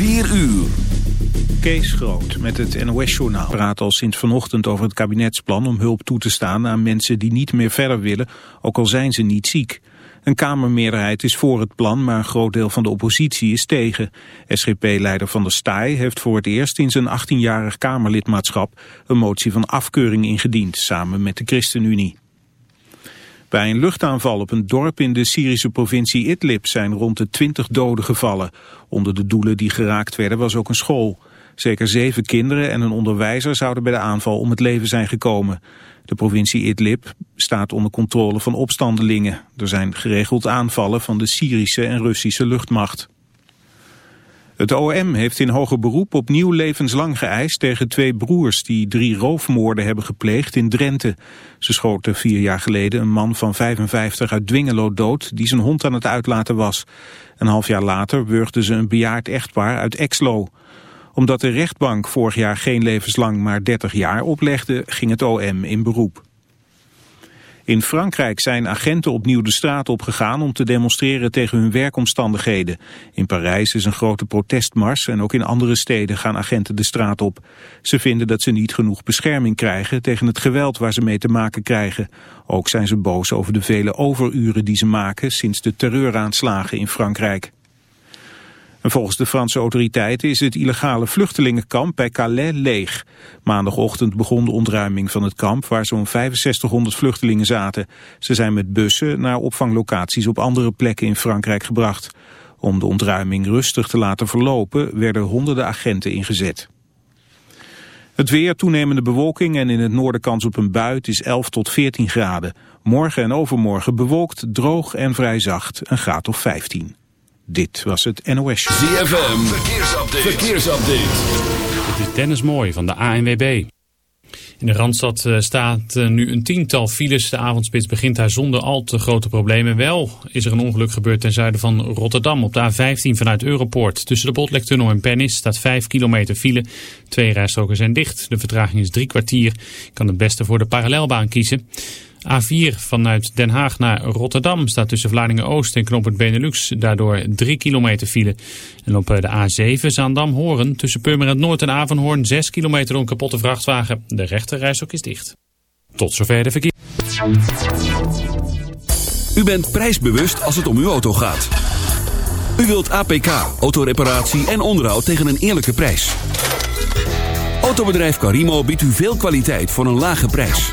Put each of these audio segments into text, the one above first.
4 uur. Kees Groot met het NOS-journaal praat al sinds vanochtend over het kabinetsplan om hulp toe te staan aan mensen die niet meer verder willen, ook al zijn ze niet ziek. Een kamermeerderheid is voor het plan, maar een groot deel van de oppositie is tegen. SGP-leider Van der Staaij heeft voor het eerst in zijn 18-jarig kamerlidmaatschap een motie van afkeuring ingediend, samen met de ChristenUnie. Bij een luchtaanval op een dorp in de Syrische provincie Idlib zijn rond de 20 doden gevallen. Onder de doelen die geraakt werden was ook een school. Zeker zeven kinderen en een onderwijzer zouden bij de aanval om het leven zijn gekomen. De provincie Idlib staat onder controle van opstandelingen. Er zijn geregeld aanvallen van de Syrische en Russische luchtmacht. Het OM heeft in hoger beroep opnieuw levenslang geëist tegen twee broers die drie roofmoorden hebben gepleegd in Drenthe. Ze schoten vier jaar geleden een man van 55 uit Dwingelo dood die zijn hond aan het uitlaten was. Een half jaar later wurgden ze een bejaard echtpaar uit Exlo omdat de rechtbank vorig jaar geen levenslang maar 30 jaar oplegde, ging het OM in beroep. In Frankrijk zijn agenten opnieuw de straat opgegaan om te demonstreren tegen hun werkomstandigheden. In Parijs is een grote protestmars en ook in andere steden gaan agenten de straat op. Ze vinden dat ze niet genoeg bescherming krijgen tegen het geweld waar ze mee te maken krijgen. Ook zijn ze boos over de vele overuren die ze maken sinds de terreuraanslagen in Frankrijk. En volgens de Franse autoriteiten is het illegale vluchtelingenkamp bij Calais leeg. Maandagochtend begon de ontruiming van het kamp waar zo'n 6500 vluchtelingen zaten. Ze zijn met bussen naar opvanglocaties op andere plekken in Frankrijk gebracht. Om de ontruiming rustig te laten verlopen werden honderden agenten ingezet. Het weer, toenemende bewolking en in het noorden kans op een bui. is 11 tot 14 graden. Morgen en overmorgen bewolkt, droog en vrij zacht. Een graad of 15. Dit was het NOS. ZFM, verkeersupdate. verkeersupdate. Dit is Dennis Mooi van de ANWB. In de Randstad eh, staat eh, nu een tiental files. De avondspits begint daar zonder al te grote problemen. Wel is er een ongeluk gebeurd ten zuiden van Rotterdam op de A15 vanuit Europoort. Tussen de Botlektunnel en Pennis staat 5 kilometer file. Twee rijstroken zijn dicht. De vertraging is drie kwartier. Je kan het beste voor de parallelbaan kiezen. A4 vanuit Den Haag naar Rotterdam staat tussen Vlaardingen-Oost en Knoop Benelux daardoor 3 kilometer file. En op eh, de A7 Zaandam-Horen tussen Purmerend Noord en Avanhoorn 6 kilometer een kapotte vrachtwagen. De rechterrijstok is dicht. Tot zover de verkeer. U bent prijsbewust als het om uw auto gaat. U wilt APK, autoreparatie en onderhoud tegen een eerlijke prijs. Autobedrijf Carimo biedt u veel kwaliteit voor een lage prijs.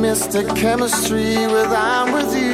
Mystic chemistry with I'm with you.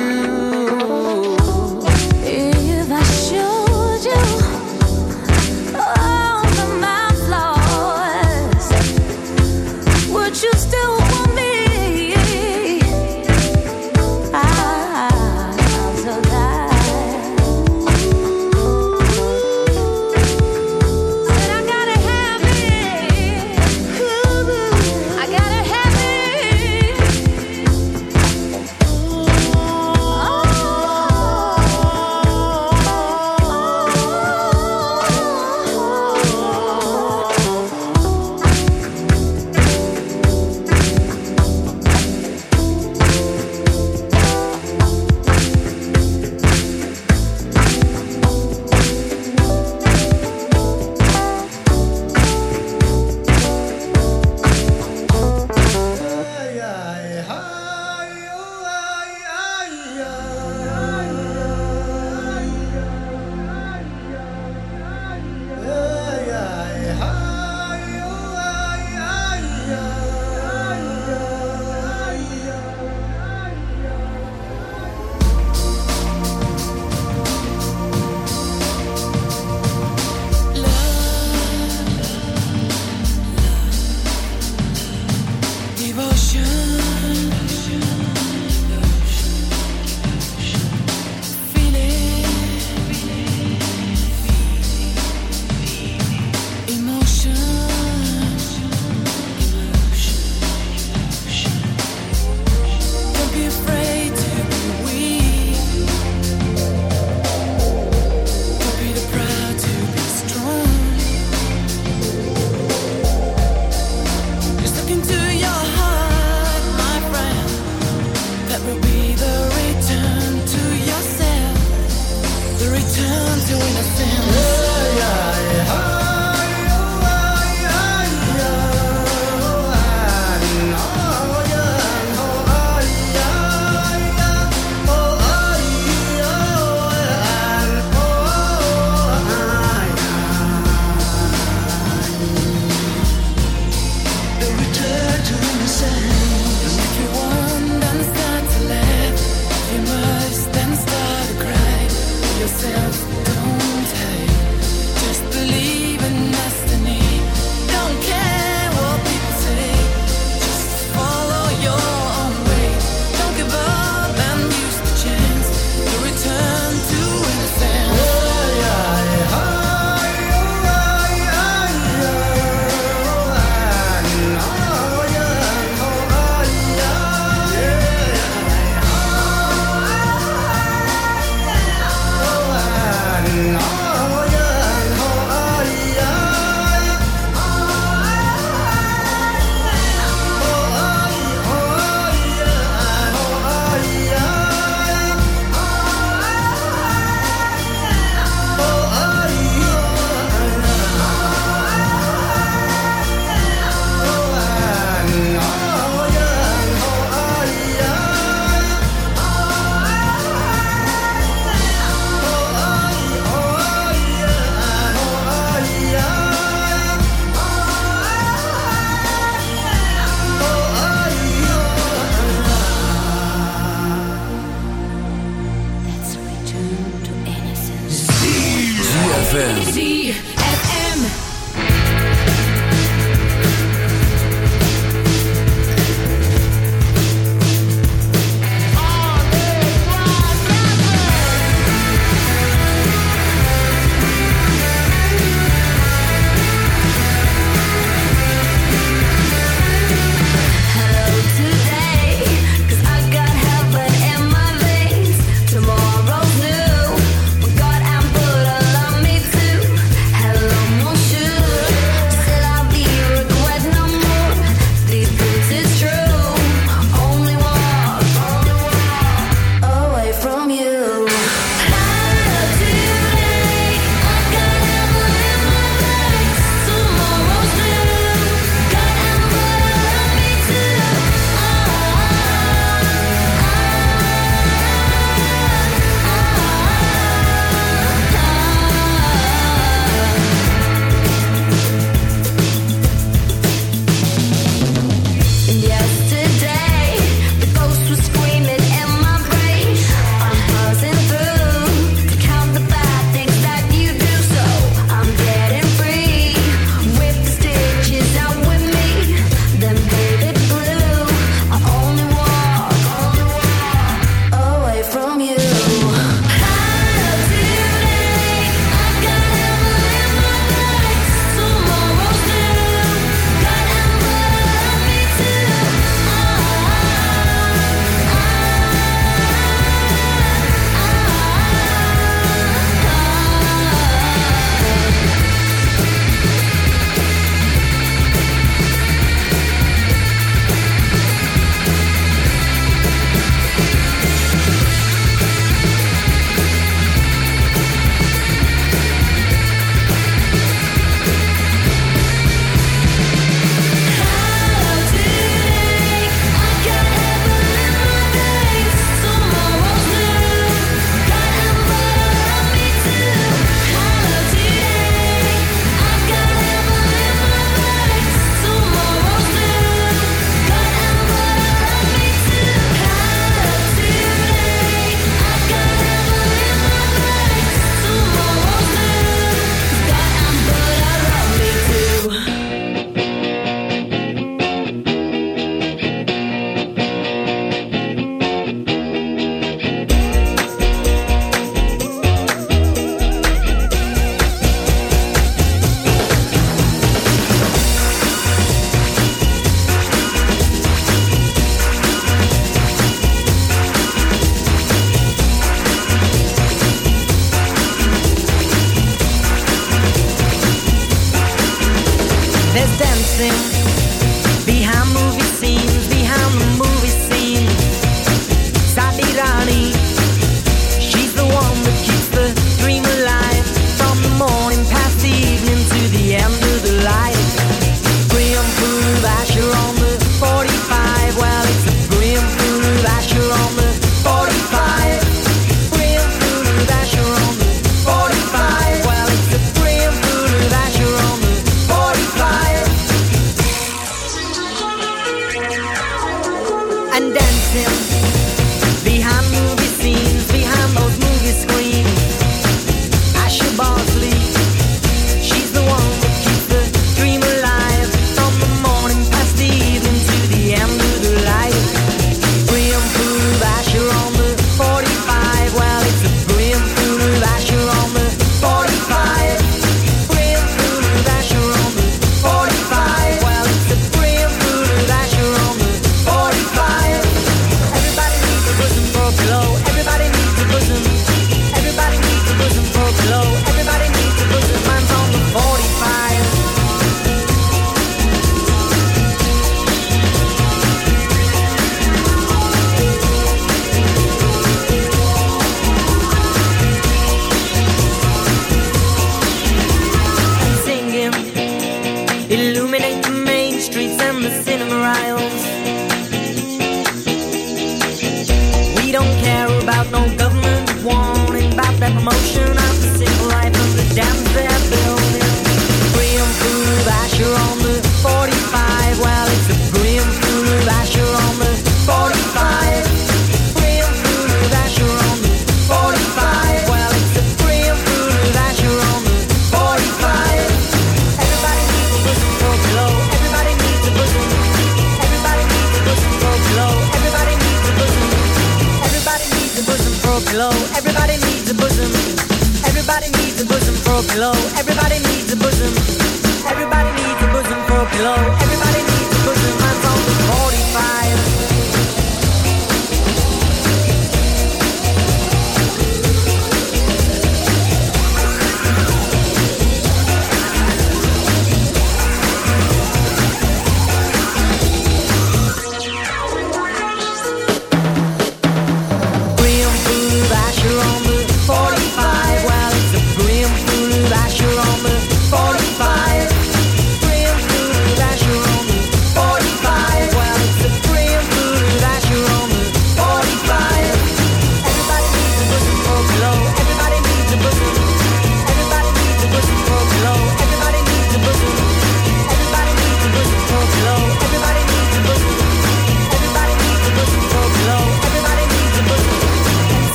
amazing.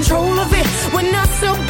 control of it. We're not so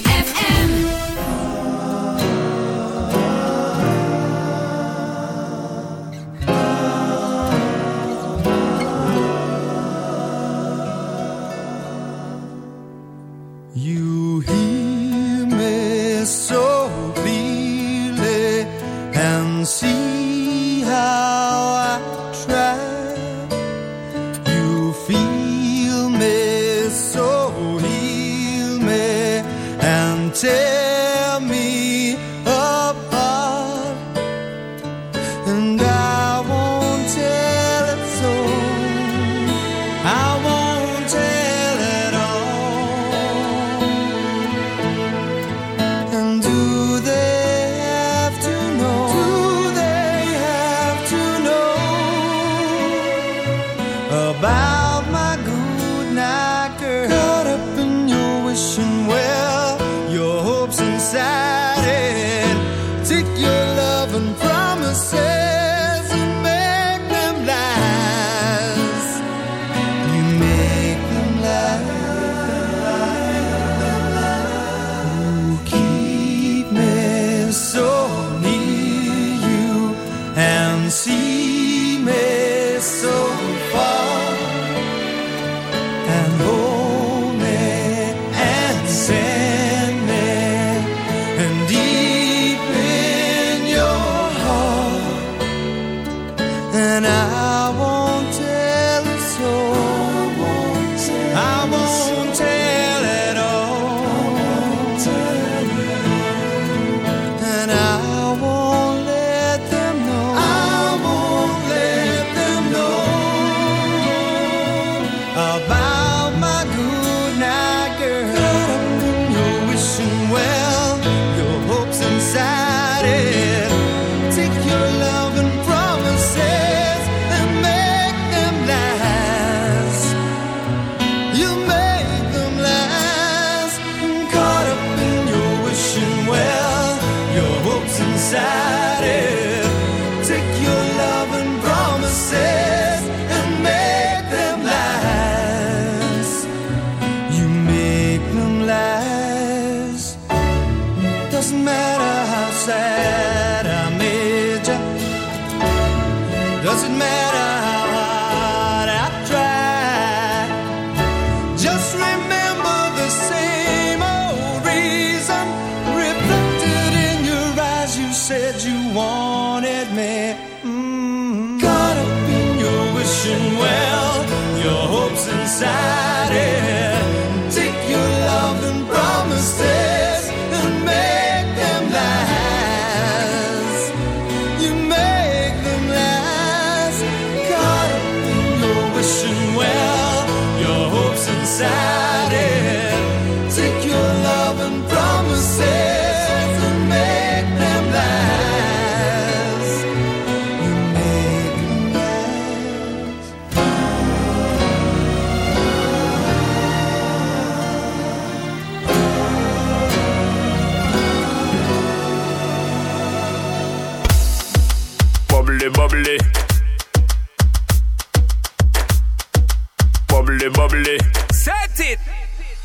and I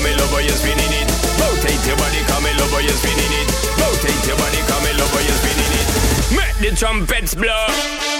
come in over, oh, you're spinning it. Rotate your body, come in over, oh, you're spinning it. Rotate your body, come in over, oh, you're spinning it. Make the trumpets blow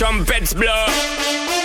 Trumpets blow.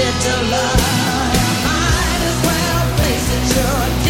little love. Might as well face it, sure.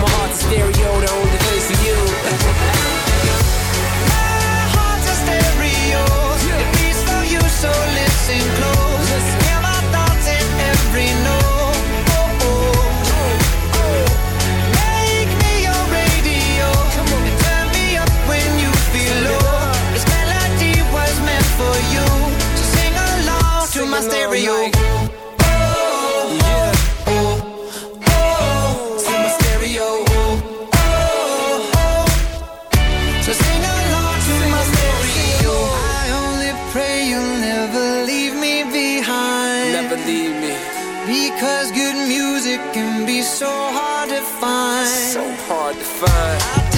my heart's a stereo. It beats for you, so listen close. Music can be so hard to find. So hard to find.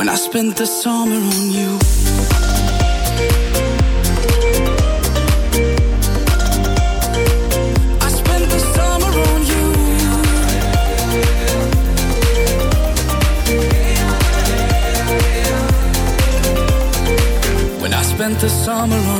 When I spent the summer on you. I spent the summer on